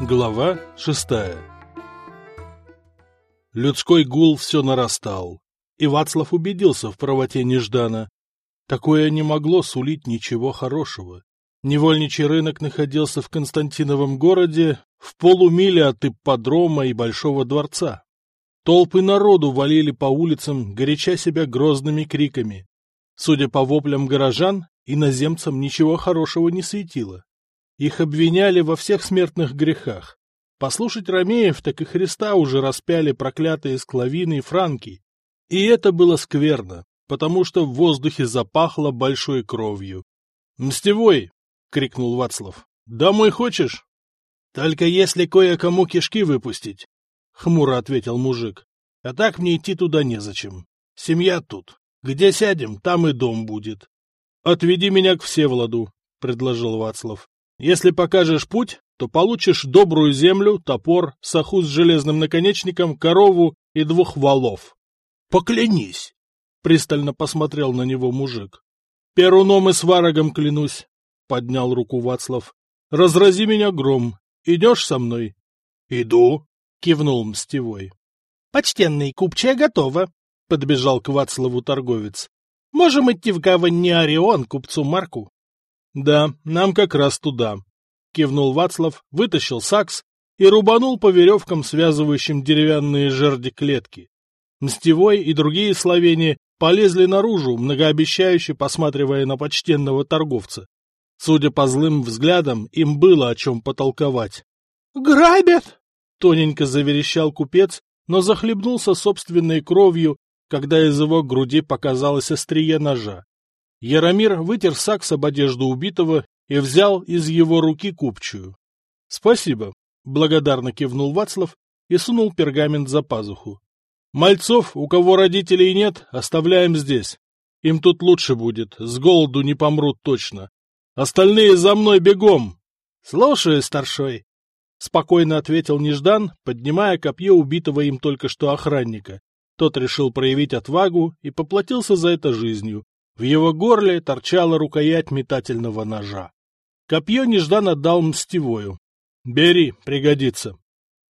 Глава шестая Людской гул все нарастал, и Вацлав убедился в правоте Неждана. Такое не могло сулить ничего хорошего. Невольничий рынок находился в Константиновом городе в полумиле от ипподрома и Большого дворца. Толпы народу валили по улицам, горяча себя грозными криками. Судя по воплям горожан, иноземцам ничего хорошего не светило. Их обвиняли во всех смертных грехах. Послушать Ромеев, так и Христа уже распяли проклятые склавины и франки. И это было скверно, потому что в воздухе запахло большой кровью. «Мстевой!» — крикнул Вацлав. «Домой хочешь?» «Только если кое-кому кишки выпустить», — хмуро ответил мужик. «А так мне идти туда незачем. Семья тут. Где сядем, там и дом будет». «Отведи меня к Всеволоду», — предложил Вацлав. Если покажешь путь, то получишь добрую землю, топор, саху с железным наконечником, корову и двух валов. — Поклянись! — пристально посмотрел на него мужик. — Перуном и сварогом клянусь, — поднял руку Вацлав. — Разрази меня гром. Идешь со мной? — Иду, — кивнул Мстевой. — Почтенный, купчая готова, — подбежал к Вацлаву торговец. — Можем идти в гавань не Орион, купцу Марку. — Да, нам как раз туда, — кивнул Вацлав, вытащил сакс и рубанул по веревкам, связывающим деревянные жерди клетки. Мстевой и другие словени полезли наружу, многообещающе посматривая на почтенного торговца. Судя по злым взглядам, им было о чем потолковать. — Грабят! — тоненько заверещал купец, но захлебнулся собственной кровью, когда из его груди показалось острие ножа. Яромир вытер сакс об одежду убитого и взял из его руки купчую. — Спасибо, — благодарно кивнул Вацлав и сунул пергамент за пазуху. — Мальцов, у кого родителей нет, оставляем здесь. Им тут лучше будет, с голоду не помрут точно. Остальные за мной бегом! — Слушаю, старшой! — спокойно ответил Неждан, поднимая копье убитого им только что охранника. Тот решил проявить отвагу и поплатился за это жизнью, в его горле торчала рукоять метательного ножа. Копье неждан отдал мстевою. «Бери, пригодится».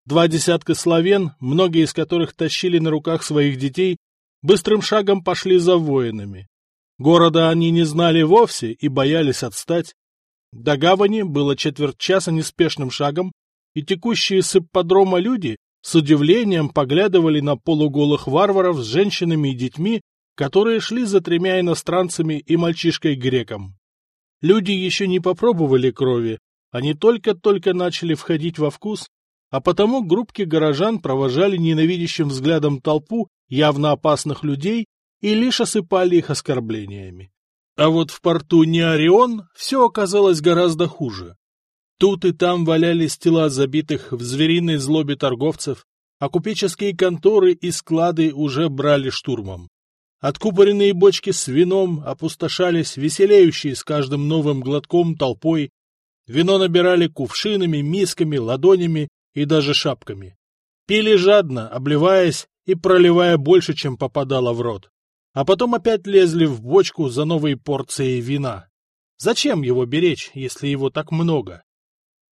Два десятка славен, многие из которых тащили на руках своих детей, быстрым шагом пошли за воинами. Города они не знали вовсе и боялись отстать. До гавани было четверть часа неспешным шагом, и текущие с ипподрома люди с удивлением поглядывали на полуголых варваров с женщинами и детьми, которые шли за тремя иностранцами и мальчишкой-греком. Люди еще не попробовали крови, они только-только начали входить во вкус, а потому группки горожан провожали ненавидящим взглядом толпу явно опасных людей и лишь осыпали их оскорблениями. А вот в порту Неорион все оказалось гораздо хуже. Тут и там валялись тела забитых в звериной злобе торговцев, а купеческие конторы и склады уже брали штурмом. Откупоренные бочки с вином опустошались веселеющие с каждым новым глотком толпой. Вино набирали кувшинами, мисками, ладонями и даже шапками. Пили жадно, обливаясь и проливая больше, чем попадало в рот. А потом опять лезли в бочку за новые порции вина. Зачем его беречь, если его так много?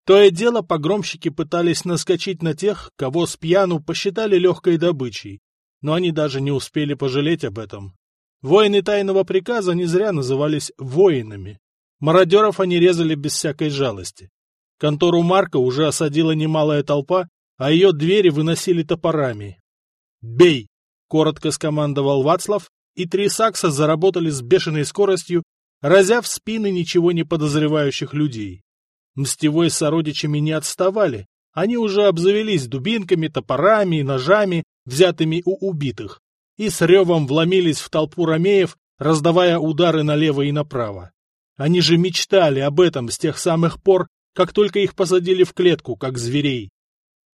То и дело погромщики пытались наскочить на тех, кого с пьяну посчитали легкой добычей, но они даже не успели пожалеть об этом. Воины тайного приказа не зря назывались воинами. Мародеров они резали без всякой жалости. Контору Марка уже осадила немалая толпа, а ее двери выносили топорами. «Бей!» — коротко скомандовал Вацлав, и три сакса заработали с бешеной скоростью, разя в спины ничего не подозревающих людей. Мстевой с сородичами не отставали, они уже обзавелись дубинками, топорами и ножами, взятыми у убитых, и с ревом вломились в толпу ромеев, раздавая удары налево и направо. Они же мечтали об этом с тех самых пор, как только их посадили в клетку, как зверей.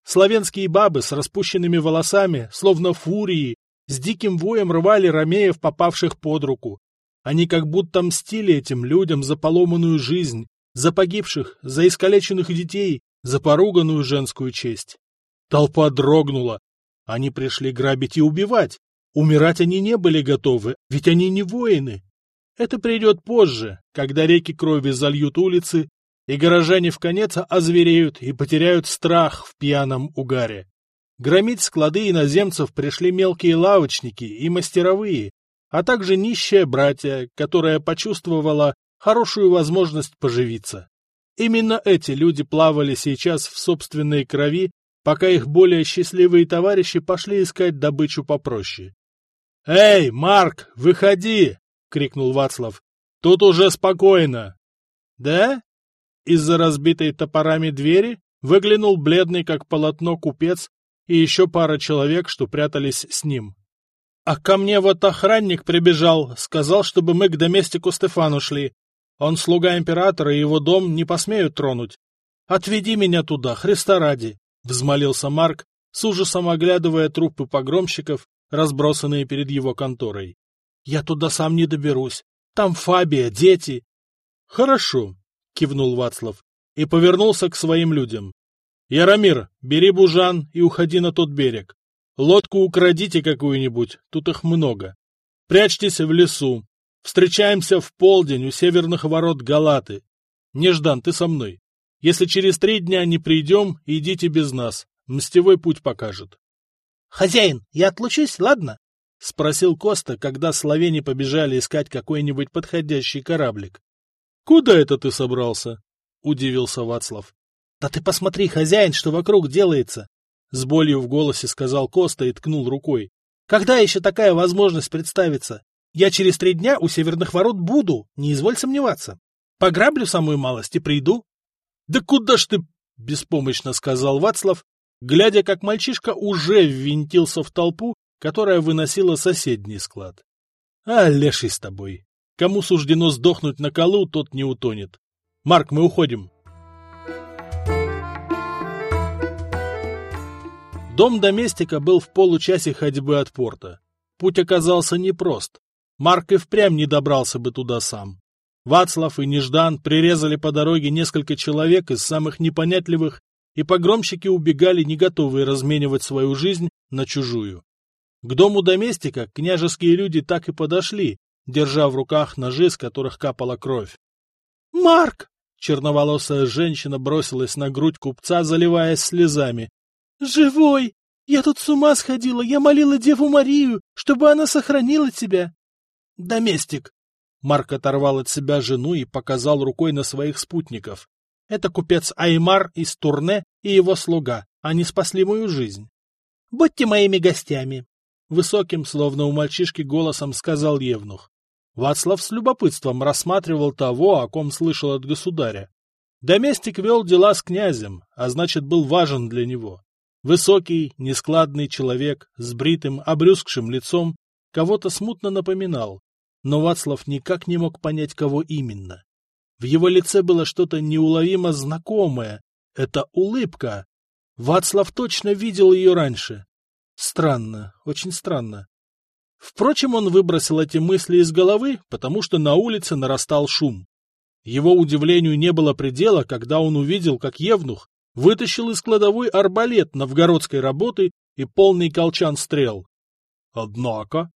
Славянские бабы с распущенными волосами, словно фурии, с диким воем рвали ромеев, попавших под руку. Они как будто мстили этим людям за поломанную жизнь, за погибших, за искалеченных детей, за поруганную женскую честь. Толпа дрогнула, они пришли грабить и убивать. Умирать они не были готовы, ведь они не воины. Это придет позже, когда реки крови зальют улицы, и горожане в конец озвереют и потеряют страх в пьяном угаре. Громить склады иноземцев пришли мелкие лавочники и мастеровые, а также нищая братья, которая почувствовала хорошую возможность поживиться. Именно эти люди плавали сейчас в собственной крови, пока их более счастливые товарищи пошли искать добычу попроще. — Эй, Марк, выходи! — крикнул Вацлав. — Тут уже спокойно. — Да? Из-за разбитой топорами двери выглянул бледный, как полотно, купец и еще пара человек, что прятались с ним. — А ко мне вот охранник прибежал, сказал, чтобы мы к доместику Стефану шли. Он слуга императора, и его дом не посмеют тронуть. Отведи меня туда, Христа ради, — взмолился Марк, с ужасом оглядывая трупы погромщиков, разбросанные перед его конторой. — Я туда сам не доберусь. Там Фабия, дети. — Хорошо, — кивнул Вацлав и повернулся к своим людям. — Яромир, бери бужан и уходи на тот берег. Лодку украдите какую-нибудь, тут их много. Прячьтесь в лесу, Встречаемся в полдень у северных ворот Галаты. Неждан, ты со мной. Если через три дня не придем, идите без нас. Мстевой путь покажет. — Хозяин, я отлучусь, ладно? — спросил Коста, когда словени побежали искать какой-нибудь подходящий кораблик. — Куда это ты собрался? — удивился Вацлав. — Да ты посмотри, хозяин, что вокруг делается! — с болью в голосе сказал Коста и ткнул рукой. — Когда еще такая возможность представится? Я через три дня у северных ворот буду, не изволь сомневаться. Пограблю самую малость и приду. — Да куда ж ты, — беспомощно сказал Вацлав, глядя, как мальчишка уже ввинтился в толпу, которая выносила соседний склад. — А, леший с тобой. Кому суждено сдохнуть на колу, тот не утонет. Марк, мы уходим. Дом доместика был в получасе ходьбы от порта. Путь оказался непрост. Марк и впрямь не добрался бы туда сам. Вацлав и Неждан прирезали по дороге несколько человек из самых непонятливых, и погромщики убегали, не готовые разменивать свою жизнь на чужую. К дому доместика княжеские люди так и подошли, держа в руках ножи, с которых капала кровь. «Марк!» — черноволосая женщина бросилась на грудь купца, заливаясь слезами. «Живой! Я тут с ума сходила, я молила Деву Марию, чтобы она сохранила тебя!» «Доместик!» Марк оторвал от себя жену и показал рукой на своих спутников. «Это купец Аймар из Турне и его слуга. Они спасли мою жизнь». «Будьте моими гостями!» Высоким, словно у мальчишки, голосом сказал Евнух. Вацлав с любопытством рассматривал того, о ком слышал от государя. Доместик вел дела с князем, а значит, был важен для него. Высокий, нескладный человек с бритым, обрюзгшим лицом кого-то смутно напоминал, но Вацлав никак не мог понять, кого именно. В его лице было что-то неуловимо знакомое. Это улыбка. Вацлав точно видел ее раньше. Странно, очень странно. Впрочем, он выбросил эти мысли из головы, потому что на улице нарастал шум. Его удивлению не было предела, когда он увидел, как Евнух вытащил из кладовой арбалет новгородской работы и полный колчан стрел. Однако,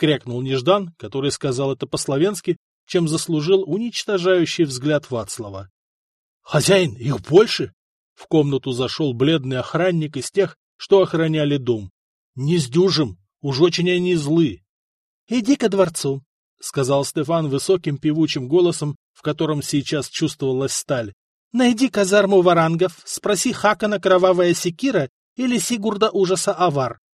крякнул Неждан, который сказал это по-словенски, чем заслужил уничтожающий взгляд Вацлава. — Хозяин, их больше! В комнату зашел бледный охранник из тех, что охраняли дом. — Не сдюжим, уж очень они злы. — Иди ко дворцу, — сказал Стефан высоким певучим голосом, в котором сейчас чувствовалась сталь. — Найди казарму варангов, спроси Хакана Кровавая Секира или Сигурда Ужаса Авар. —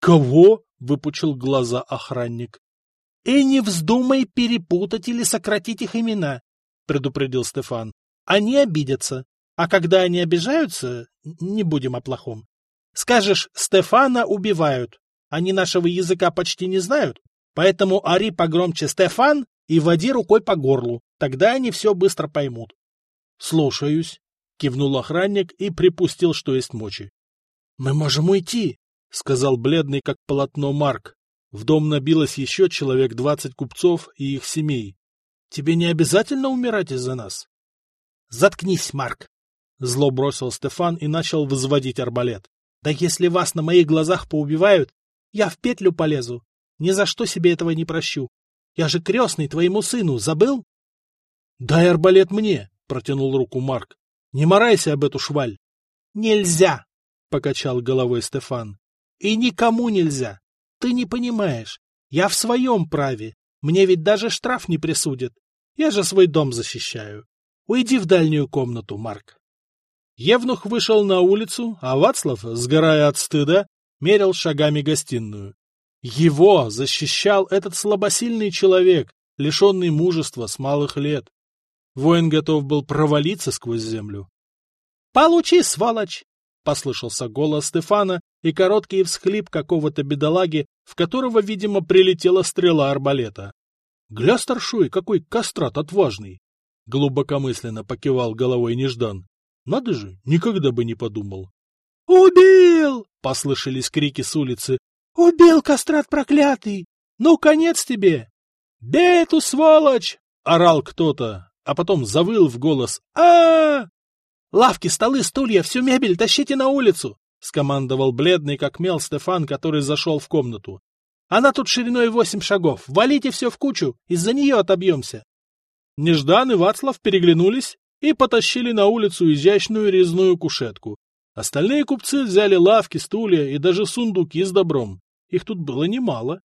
Кого? — выпучил глаза охранник. — И не вздумай перепутать или сократить их имена, — предупредил Стефан. — Они обидятся. А когда они обижаются, не будем о плохом. Скажешь, Стефана убивают. Они нашего языка почти не знают, поэтому ори погромче «Стефан» и води рукой по горлу. Тогда они все быстро поймут. — Слушаюсь, — кивнул охранник и припустил, что есть мочи. — Мы можем уйти, — сказал бледный, как полотно Марк. В дом набилось еще человек двадцать купцов и их семей. Тебе не обязательно умирать из-за нас? — Заткнись, Марк! — зло бросил Стефан и начал возводить арбалет. — Да если вас на моих глазах поубивают, я в петлю полезу. Ни за что себе этого не прощу. Я же крестный твоему сыну, забыл? — Дай арбалет мне, протянул руку Марк. Не морайся об эту шваль. Нельзя, покачал головой Стефан. И никому нельзя. Ты не понимаешь. Я в своем праве. Мне ведь даже штраф не присудят. Я же свой дом защищаю. Уйди в дальнюю комнату, Марк. Евнух вышел на улицу, а Вацлав, сгорая от стыда, мерил шагами гостиную. Его защищал этот слабосильный человек, лишенный мужества с малых лет. Воин готов был провалиться сквозь землю. — Получи, сволочь! — послышался голос Стефана и короткий всхлип какого-то бедолаги, в которого, видимо, прилетела стрела арбалета. — Гля, старшой, какой кастрат отважный! — глубокомысленно покивал головой Неждан. — Надо же, никогда бы не подумал. «Убил!» — послышались крики с улицы. «Убил, кастрат проклятый! Ну, конец тебе!» «Бей эту сволочь!» — орал кто-то, а потом завыл в голос. а, «Лавки, столы, стулья, всю мебель тащите на улицу!» — скомандовал бледный, как мел Стефан, который зашел в комнату. «Она тут шириной восемь шагов. Валите все в кучу, из-за нее отобьемся!» Неждан и Вацлав переглянулись и потащили на улицу изящную резную кушетку. Остальные купцы взяли лавки, стулья и даже сундуки с добром. Их тут было немало.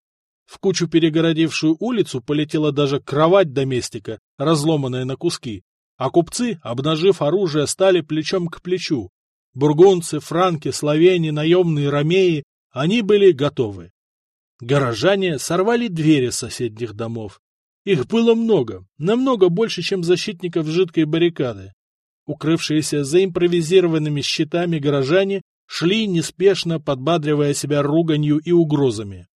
В кучу перегородившую улицу полетела даже кровать доместика, разломанная на куски, а купцы, обнажив оружие, стали плечом к плечу. Бургунцы, франки, словени, наемные ромеи — они были готовы. Горожане сорвали двери соседних домов. Их было много, намного больше, чем защитников жидкой баррикады. Укрывшиеся за импровизированными щитами горожане шли неспешно, подбадривая себя руганью и угрозами.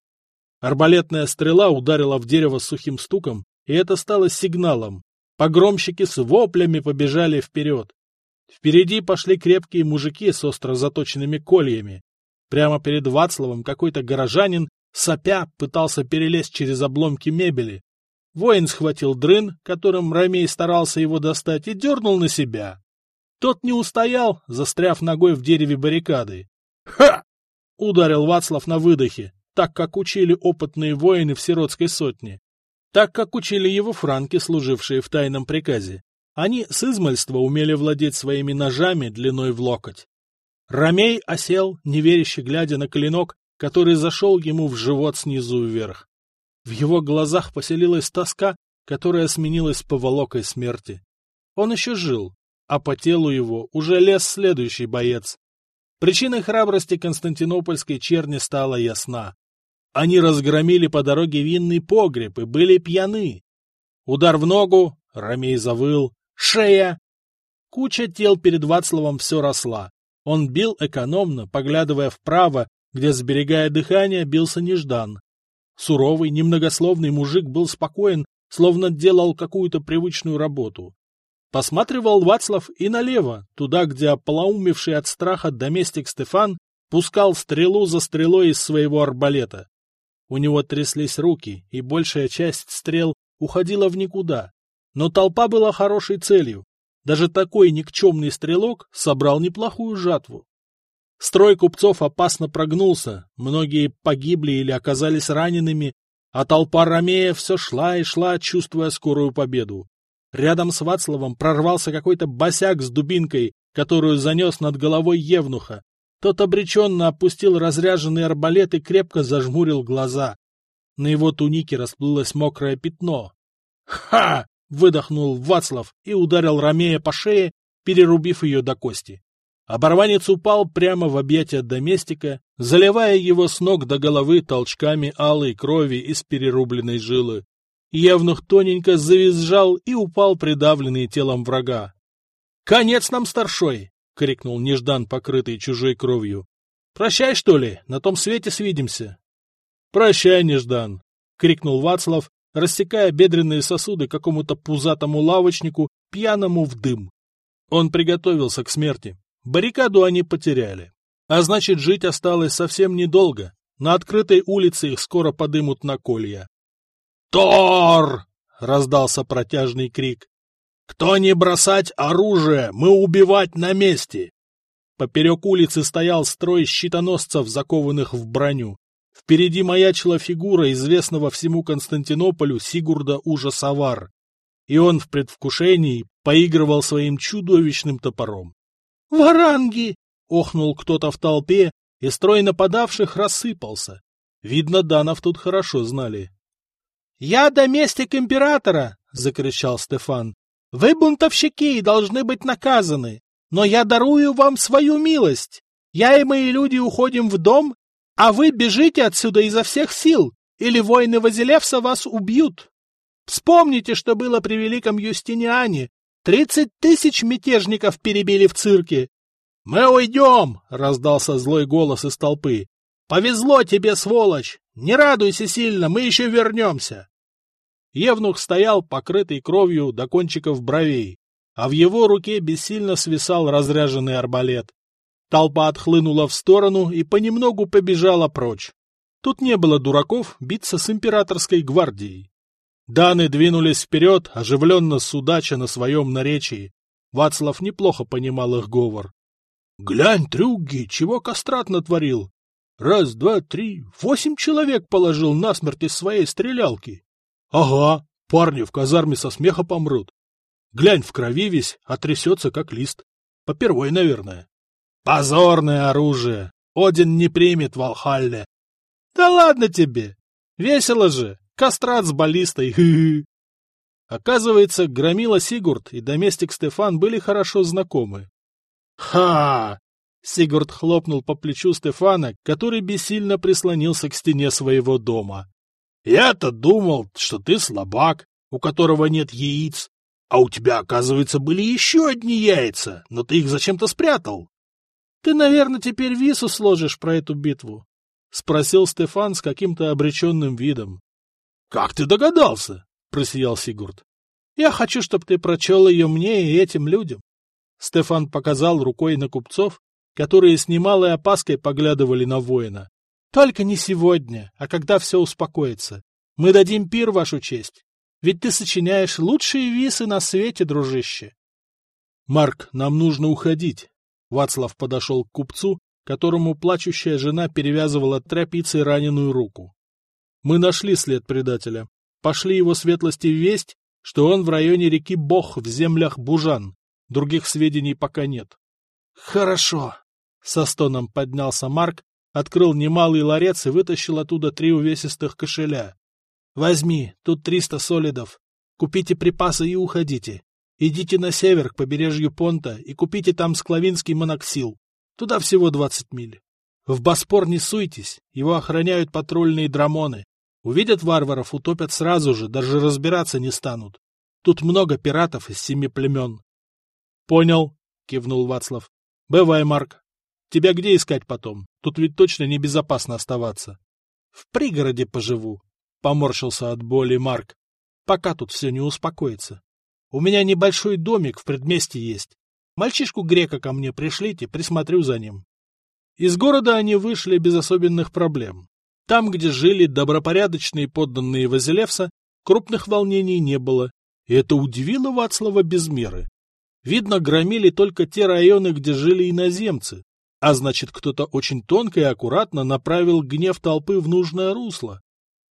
Арбалетная стрела ударила в дерево сухим стуком, и это стало сигналом. Погромщики с воплями побежали вперед. Впереди пошли крепкие мужики с остро заточенными кольями. Прямо перед Вацлавом какой-то горожанин, сопя, пытался перелезть через обломки мебели. Воин схватил дрын, которым Ромей старался его достать, и дернул на себя. Тот не устоял, застряв ногой в дереве баррикады. «Ха!» — ударил Вацлав на выдохе, так как учили опытные воины в сиротской сотне. Так как учили его франки, служившие в тайном приказе. Они с измальства умели владеть своими ножами длиной в локоть. Ромей осел, неверяще глядя на клинок, который зашел ему в живот снизу вверх. В его глазах поселилась тоска, которая сменилась поволокой смерти. Он еще жил, а по телу его уже лез следующий боец. Причиной храбрости константинопольской черни стала ясна. Они разгромили по дороге винный погреб и были пьяны. Удар в ногу, Ромей завыл, шея. Куча тел перед Вацлавом все росла. Он бил экономно, поглядывая вправо, где, сберегая дыхание, бился неждан. Суровый, немногословный мужик был спокоен, словно делал какую-то привычную работу. Посматривал Вацлав и налево, туда, где ополоумевший от страха доместик Стефан пускал стрелу за стрелой из своего арбалета. У него тряслись руки, и большая часть стрел уходила в никуда. Но толпа была хорошей целью. Даже такой никчемный стрелок собрал неплохую жатву. Строй купцов опасно прогнулся, многие погибли или оказались ранеными, а толпа Ромея все шла и шла, чувствуя скорую победу. Рядом с Вацлавом прорвался какой-то босяк с дубинкой, которую занес над головой Евнуха. Тот обреченно опустил разряженный арбалет и крепко зажмурил глаза. На его тунике расплылось мокрое пятно. «Ха!» — выдохнул Вацлав и ударил Ромея по шее, перерубив ее до кости. Оборванец упал прямо в объятия доместика, заливая его с ног до головы толчками алой крови из перерубленной жилы. Евнух тоненько завизжал и упал придавленный телом врага. — Конец нам, старшой! — крикнул Неждан, покрытый чужой кровью. — Прощай, что ли, на том свете свидимся. — Прощай, Неждан! — крикнул Вацлав, рассекая бедренные сосуды какому-то пузатому лавочнику, пьяному в дым. Он приготовился к смерти. Баррикаду они потеряли. А значит, жить осталось совсем недолго. На открытой улице их скоро подымут на колья. «Тор!» — раздался протяжный крик. «Кто не бросать оружие, мы убивать на месте!» Поперек улицы стоял строй щитоносцев, закованных в броню. Впереди маячила фигура известного всему Константинополю Сигурда Ужасавар. и он в предвкушении поигрывал своим чудовищным топором. «Варанги!» — охнул кто-то в толпе, и строй нападавших рассыпался. Видно, данов тут хорошо знали. «Я доместик императора!» — закричал Стефан. «Вы бунтовщики должны быть наказаны, но я дарую вам свою милость. Я и мои люди уходим в дом, а вы бежите отсюда изо всех сил, или воины Вазилевса вас убьют. Вспомните, что было при великом Юстиниане. Тридцать тысяч мятежников перебили в цирке. «Мы уйдем!» — раздался злой голос из толпы. «Повезло тебе, сволочь! Не радуйся сильно, мы еще вернемся!» Евнух стоял, покрытый кровью до кончиков бровей, а в его руке бессильно свисал разряженный арбалет. Толпа отхлынула в сторону и понемногу побежала прочь. Тут не было дураков биться с императорской гвардией. Даны двинулись вперед, оживленно судача на своем наречии. Вацлав неплохо понимал их говор. — Глянь, трюги, чего кастрат натворил! Раз, два, три, восемь человек положил насмерть из своей стрелялки. Ага, парни в казарме со смеха помрут. Глянь, в крови весь, а трясется, как лист. Попервой, наверное. Позорное оружие! Один не примет в Алхалле. Да ладно тебе! Весело же! Кастрат с баллистой! Оказывается, Громила Сигурд и доместик Стефан были хорошо знакомы. «Ха!» Сигурд хлопнул по плечу Стефана, который бессильно прислонился к стене своего дома. «Я-то думал, что ты слабак, у которого нет яиц, а у тебя, оказывается, были еще одни яйца, но ты их зачем-то спрятал». «Ты, наверное, теперь вису сложишь про эту битву?» — спросил Стефан с каким-то обреченным видом. «Как ты догадался?» — просиял Сигурд. «Я хочу, чтобы ты прочел ее мне и этим людям». Стефан показал рукой на купцов, которые с немалой опаской поглядывали на воина. Только не сегодня, а когда все успокоится. Мы дадим пир, вашу честь. Ведь ты сочиняешь лучшие висы на свете, дружище. Марк, нам нужно уходить. Вацлав подошел к купцу, которому плачущая жена перевязывала тряпицей раненую руку. Мы нашли след предателя. Пошли его светлости весть, что он в районе реки Бог в землях Бужан. Других сведений пока нет. — Хорошо, со стоном поднялся Марк, открыл немалый ларец и вытащил оттуда три увесистых кошеля. «Возьми, тут триста солидов. Купите припасы и уходите. Идите на север, к побережью Понта, и купите там склавинский моноксил. Туда всего двадцать миль. В Боспор не суйтесь, его охраняют патрульные драмоны. Увидят варваров, утопят сразу же, даже разбираться не станут. Тут много пиратов из семи племен. — Понял, — кивнул Вацлав. — Бывай, Марк. Тебя где искать потом? Тут ведь точно небезопасно оставаться. — В пригороде поживу, — поморщился от боли Марк, — пока тут все не успокоится. У меня небольшой домик в предместье есть. Мальчишку грека ко мне пришлите, присмотрю за ним. Из города они вышли без особенных проблем. Там, где жили добропорядочные подданные Вазилевса, крупных волнений не было, и это удивило Вацлава без меры. Видно, громили только те районы, где жили иноземцы, а значит, кто-то очень тонко и аккуратно направил гнев толпы в нужное русло.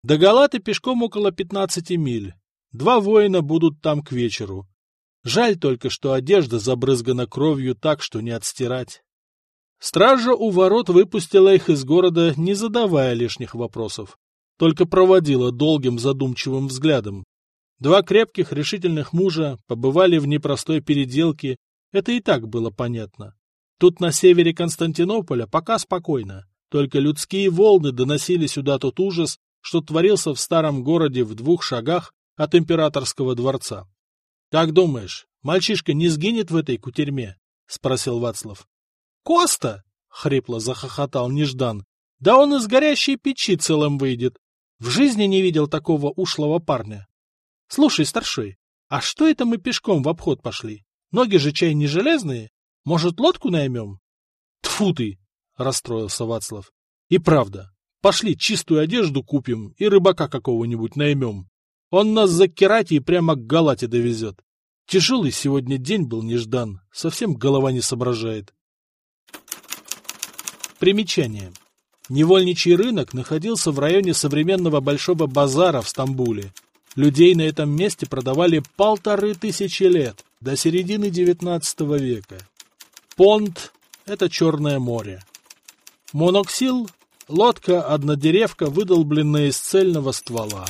До Галаты пешком около пятнадцати миль. Два воина будут там к вечеру. Жаль только, что одежда забрызгана кровью так, что не отстирать. Стража у ворот выпустила их из города, не задавая лишних вопросов, только проводила долгим задумчивым взглядом. Два крепких, решительных мужа побывали в непростой переделке, это и так было понятно. Тут на севере Константинополя пока спокойно, только людские волны доносили сюда тот ужас, что творился в старом городе в двух шагах от императорского дворца. — Как думаешь, мальчишка не сгинет в этой кутерьме? — спросил Вацлав. — Коста! — хрипло захохотал Неждан. — Да он из горящей печи целым выйдет. В жизни не видел такого ушлого парня. — Слушай, старшой, а что это мы пешком в обход пошли? Ноги же чай не железные? Может, лодку наймем? Тфу ты! — расстроился Вацлав. — И правда. Пошли чистую одежду купим и рыбака какого-нибудь наймем. Он нас за Керати прямо к Галате довезет. Тяжелый сегодня день был неждан, совсем голова не соображает. Примечание. Невольничий рынок находился в районе современного Большого базара в Стамбуле. Людей на этом месте продавали полторы тысячи лет, до середины XIX века. Понт – это Черное море. Моноксил – лодка-однодеревка, выдолбленная из цельного ствола.